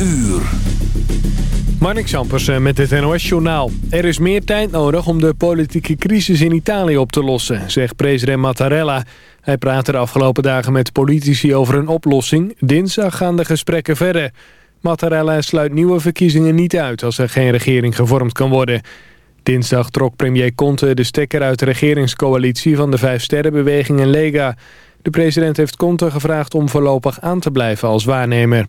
uur. Marnik Sampersen met het NOS-journaal. Er is meer tijd nodig om de politieke crisis in Italië op te lossen, zegt president Mattarella. Hij praat de afgelopen dagen met politici over een oplossing. Dinsdag gaan de gesprekken verder. Mattarella sluit nieuwe verkiezingen niet uit als er geen regering gevormd kan worden. Dinsdag trok premier Conte de stekker uit de regeringscoalitie van de Vijf Sterrenbeweging en Lega. De president heeft Conte gevraagd om voorlopig aan te blijven als waarnemer.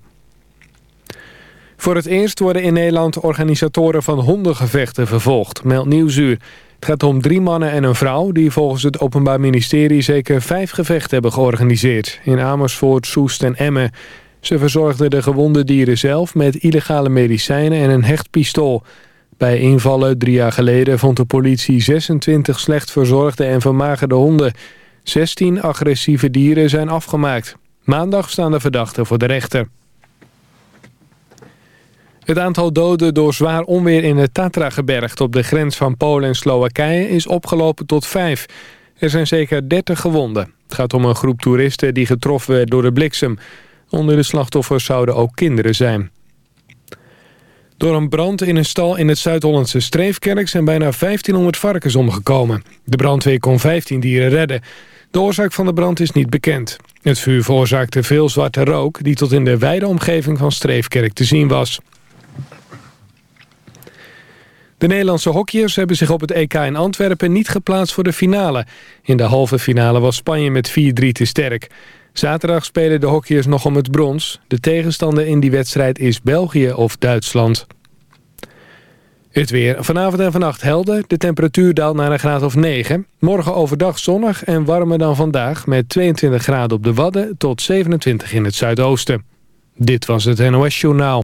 Voor het eerst worden in Nederland organisatoren van hondengevechten vervolgd, meldt Nieuwsuur. Het gaat om drie mannen en een vrouw die volgens het Openbaar Ministerie zeker vijf gevechten hebben georganiseerd. In Amersfoort, Soest en Emmen. Ze verzorgden de gewonde dieren zelf met illegale medicijnen en een hechtpistool. Bij invallen drie jaar geleden vond de politie 26 slecht verzorgde en vermagerde honden. 16 agressieve dieren zijn afgemaakt. Maandag staan de verdachten voor de rechter. Het aantal doden door zwaar onweer in het Tatra-gebergte... op de grens van Polen en Slowakije is opgelopen tot vijf. Er zijn zeker 30 gewonden. Het gaat om een groep toeristen die getroffen werd door de bliksem. Onder de slachtoffers zouden ook kinderen zijn. Door een brand in een stal in het Zuid-Hollandse Streefkerk... zijn bijna 1500 varkens omgekomen. De brandweer kon 15 dieren redden. De oorzaak van de brand is niet bekend. Het vuur veroorzaakte veel zwarte rook... die tot in de wijde omgeving van Streefkerk te zien was. De Nederlandse hockeyers hebben zich op het EK in Antwerpen niet geplaatst voor de finale. In de halve finale was Spanje met 4-3 te sterk. Zaterdag spelen de hockeyers nog om het brons. De tegenstander in die wedstrijd is België of Duitsland. Het weer. Vanavond en vannacht helder. De temperatuur daalt naar een graad of 9. Morgen overdag zonnig en warmer dan vandaag... met 22 graden op de Wadden tot 27 in het zuidoosten. Dit was het NOS Journaal.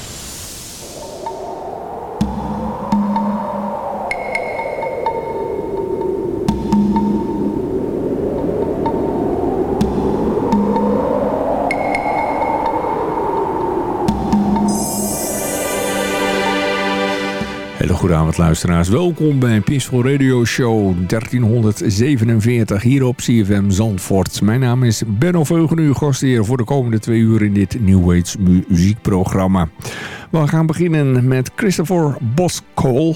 Luisteraars, welkom bij Peaceful Radio Show 1347 hier op CFM Zandvoort. Mijn naam is Benno Veugen, uw gastheer voor de komende twee uur in dit New Age muziekprogramma. We gaan beginnen met Christopher Boskol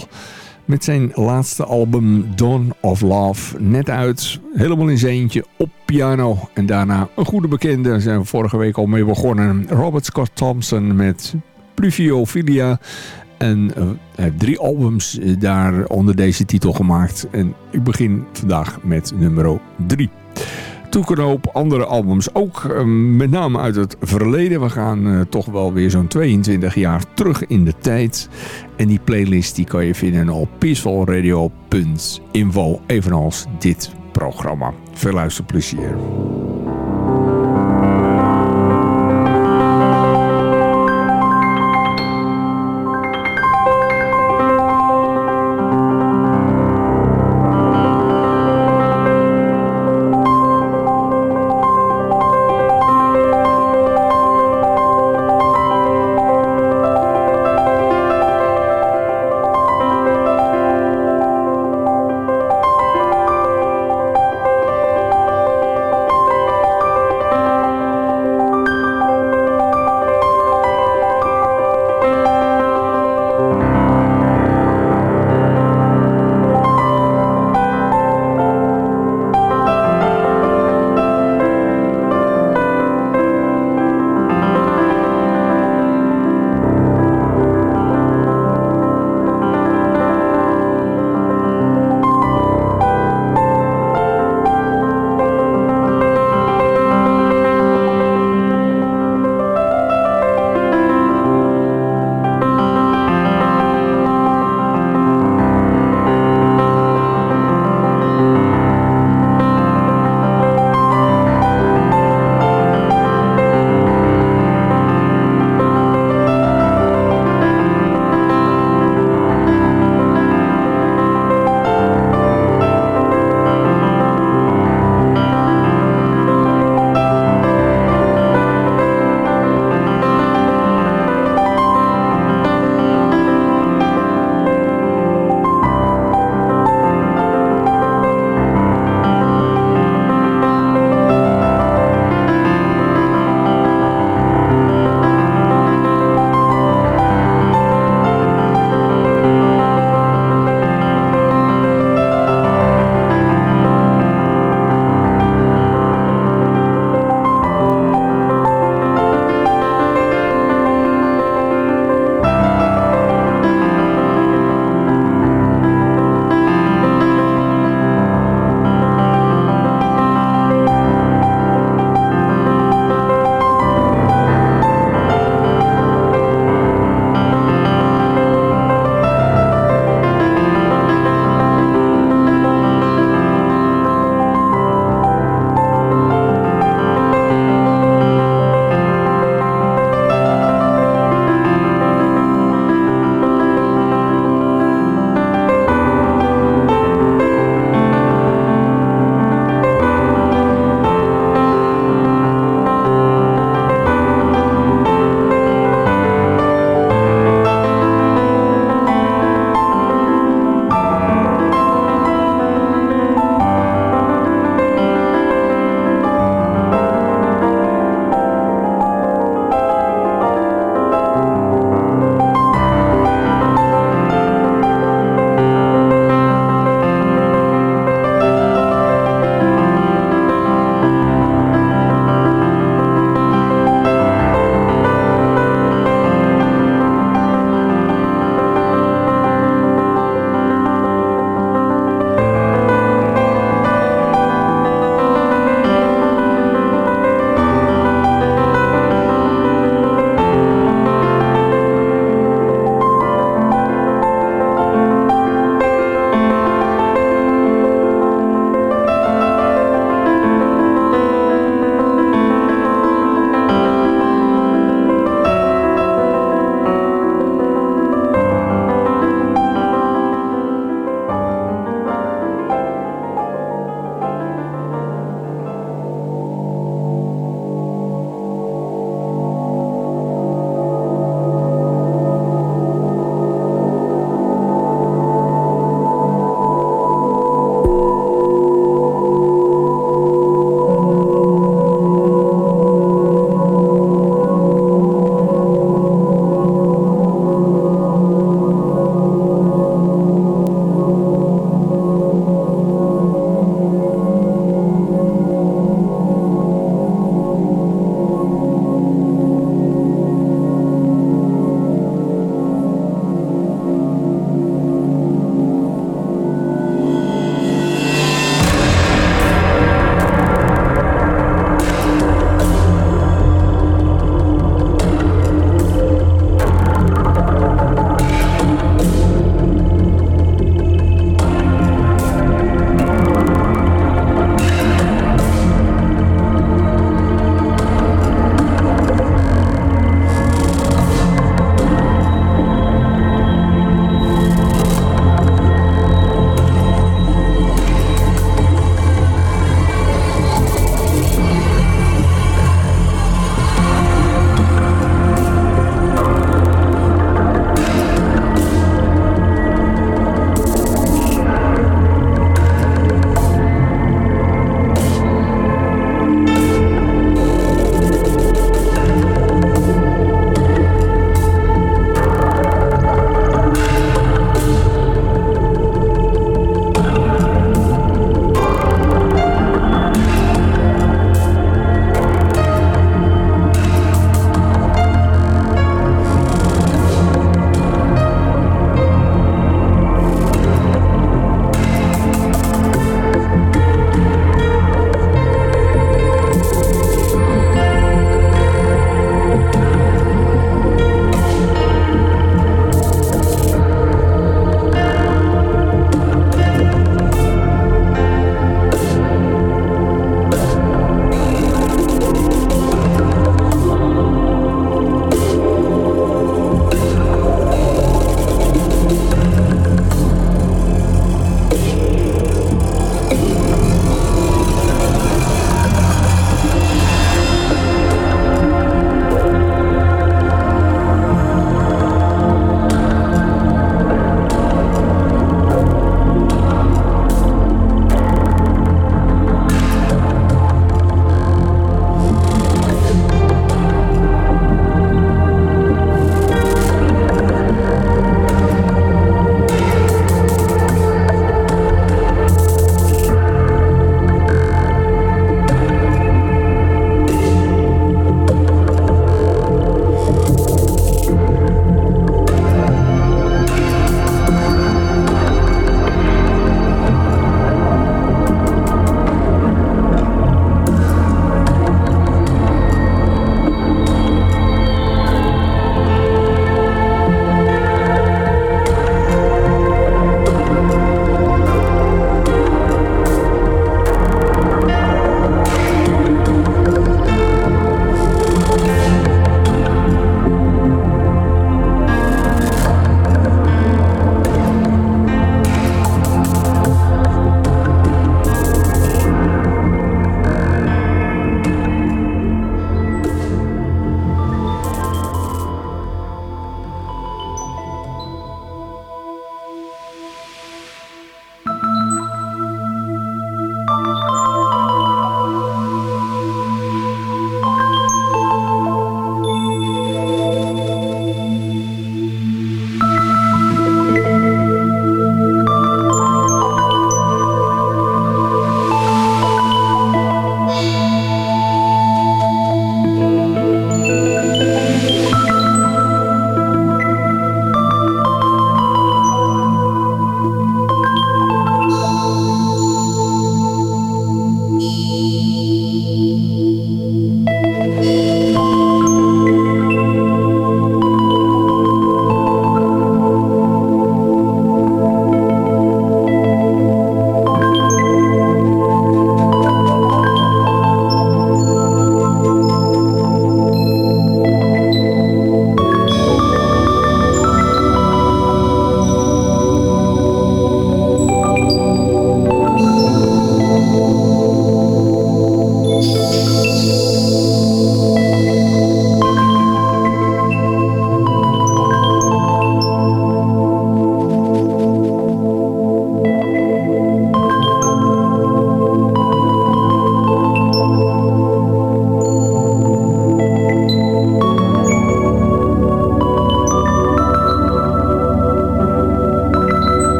met zijn laatste album Dawn of Love. Net uit, helemaal in zijn eentje op piano. En daarna een goede bekende, zijn we vorige week al mee begonnen. Robert Scott Thompson met Pluviofilia. En uh, heb drie albums eh, daar onder deze titel gemaakt. En ik begin vandaag met nummer 3. Toekenoop andere albums ook, uh, met name uit het verleden. We gaan uh, toch wel weer zo'n 22 jaar terug in de tijd. En die playlist die kan je vinden op peacefulradio.info, evenals dit programma. Veel luisterplezier.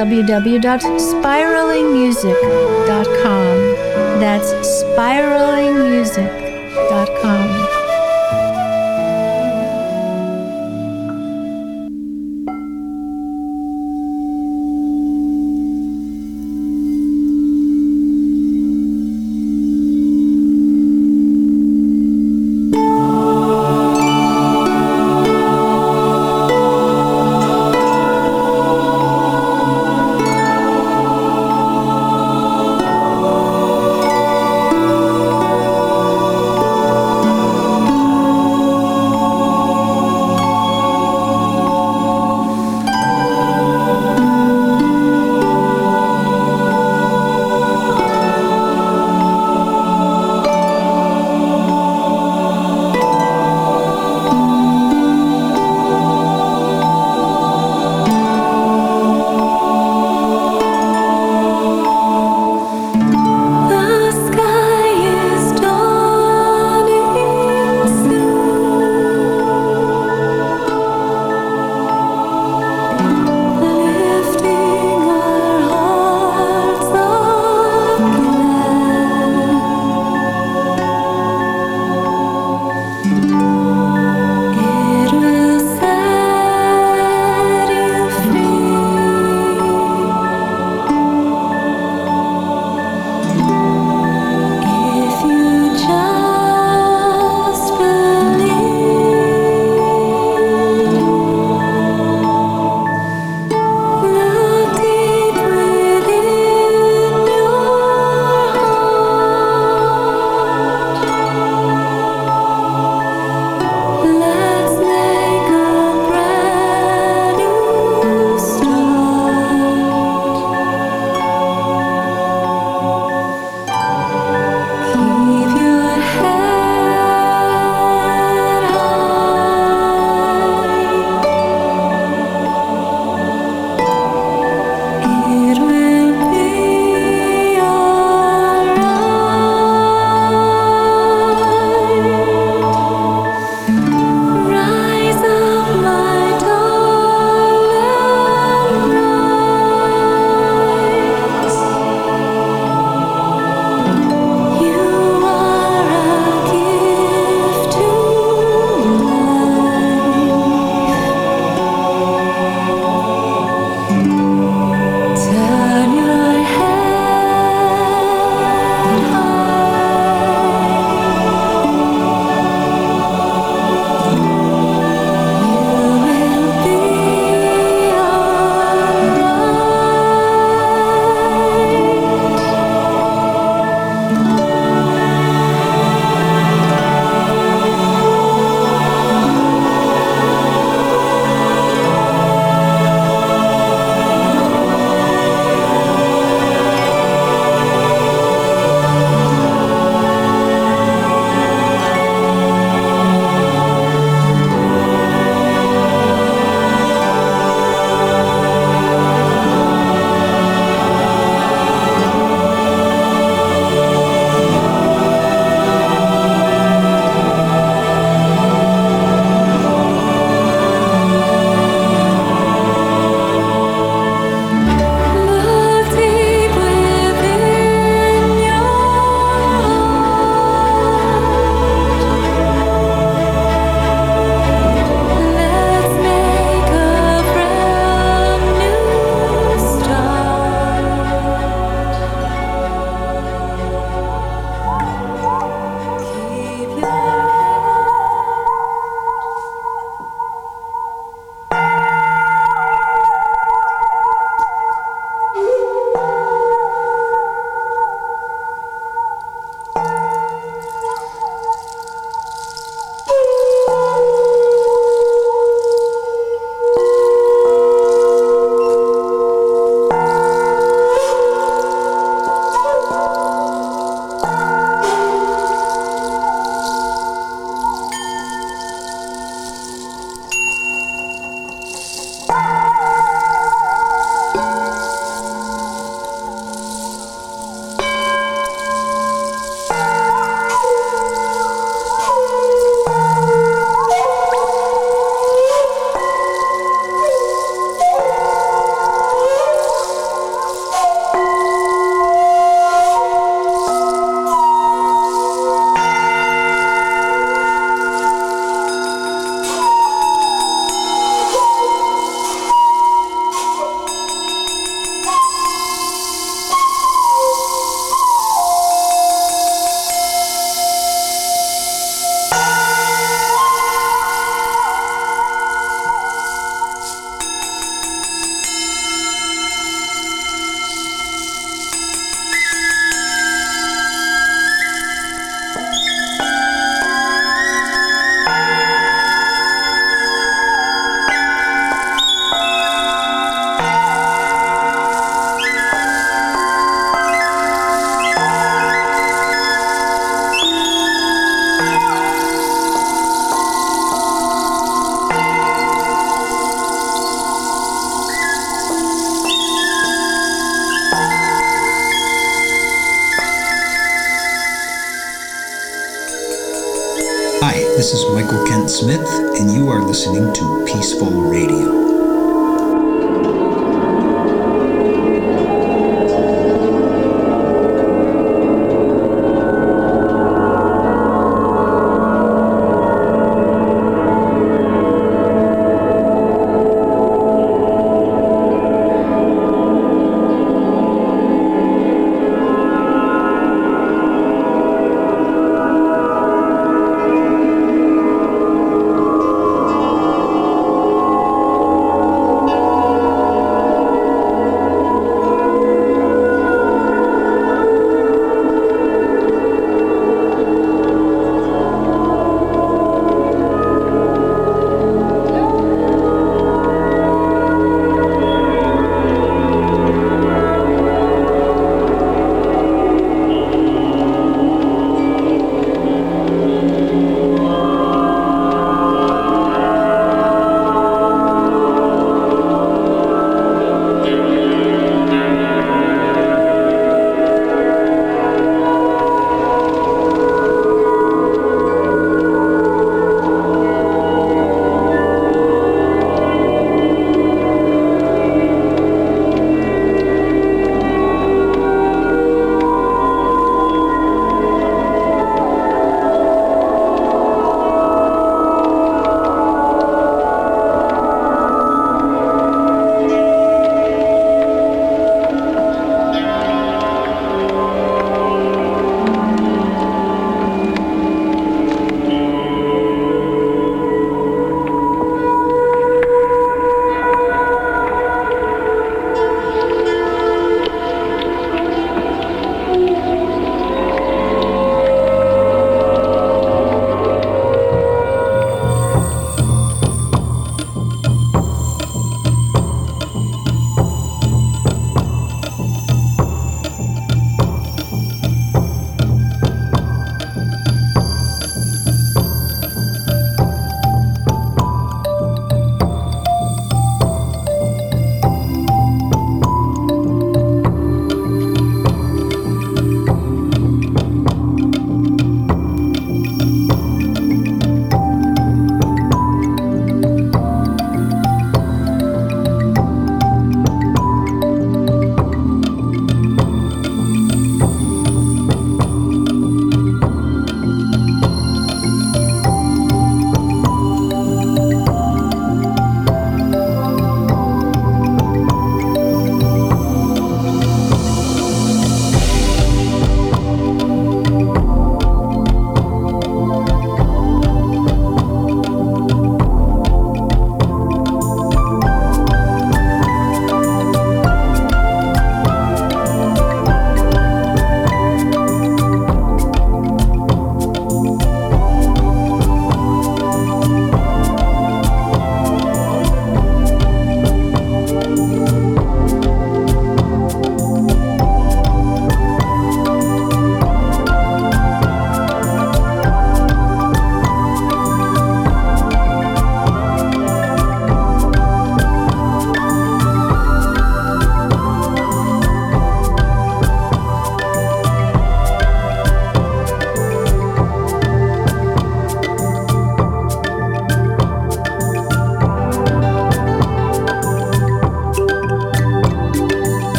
www.spiralingmusic.com. That's spiralingmusic.com.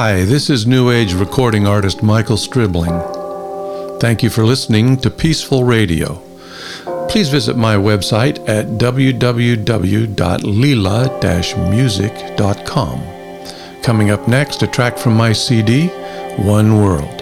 Hi, this is New Age recording artist Michael Stribling. Thank you for listening to Peaceful Radio. Please visit my website at www.lila-music.com. Coming up next, a track from my CD, One World.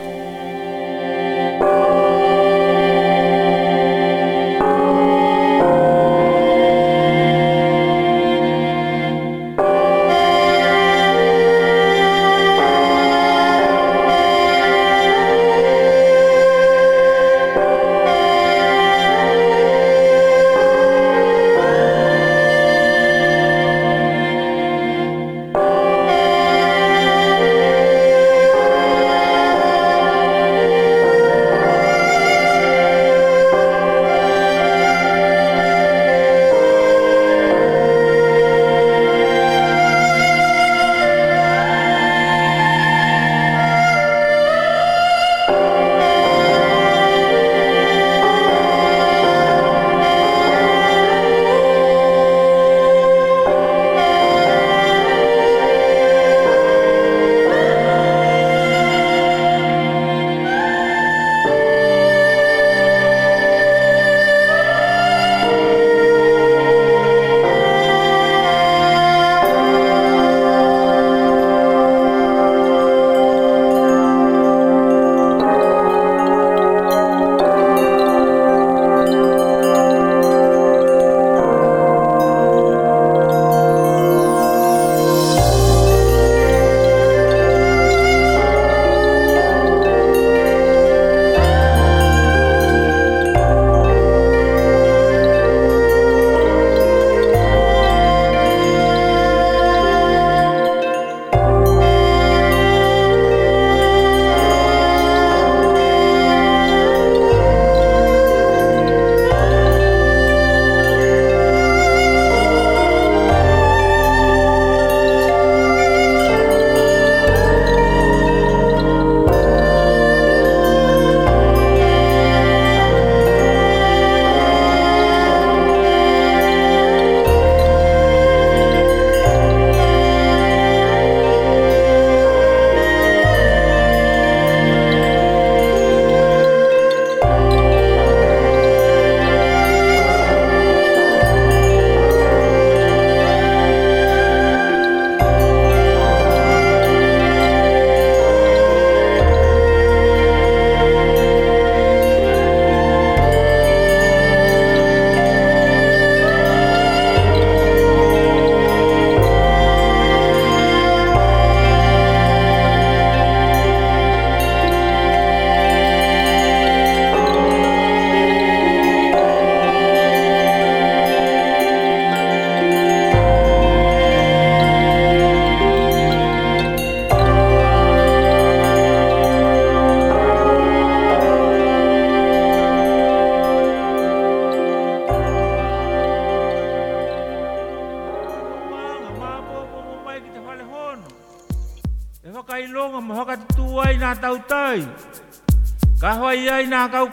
kau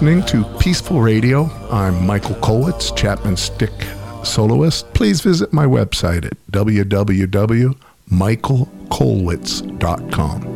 Listening to Peaceful Radio. I'm Michael Kolwitz, Chapman Stick soloist. Please visit my website at www.michaelkolwitz.com.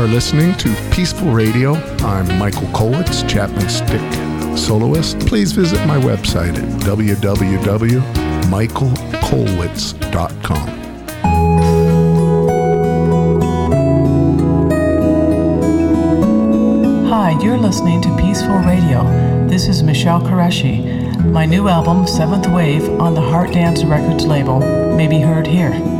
are listening to Peaceful Radio. I'm Michael Kolitz, Chapman Stick soloist. Please visit my website at www.michaelkolwitz.com. Hi, you're listening to Peaceful Radio. This is Michelle Qureshi. My new album, Seventh Wave, on the Heart Dance Records label, may be heard here.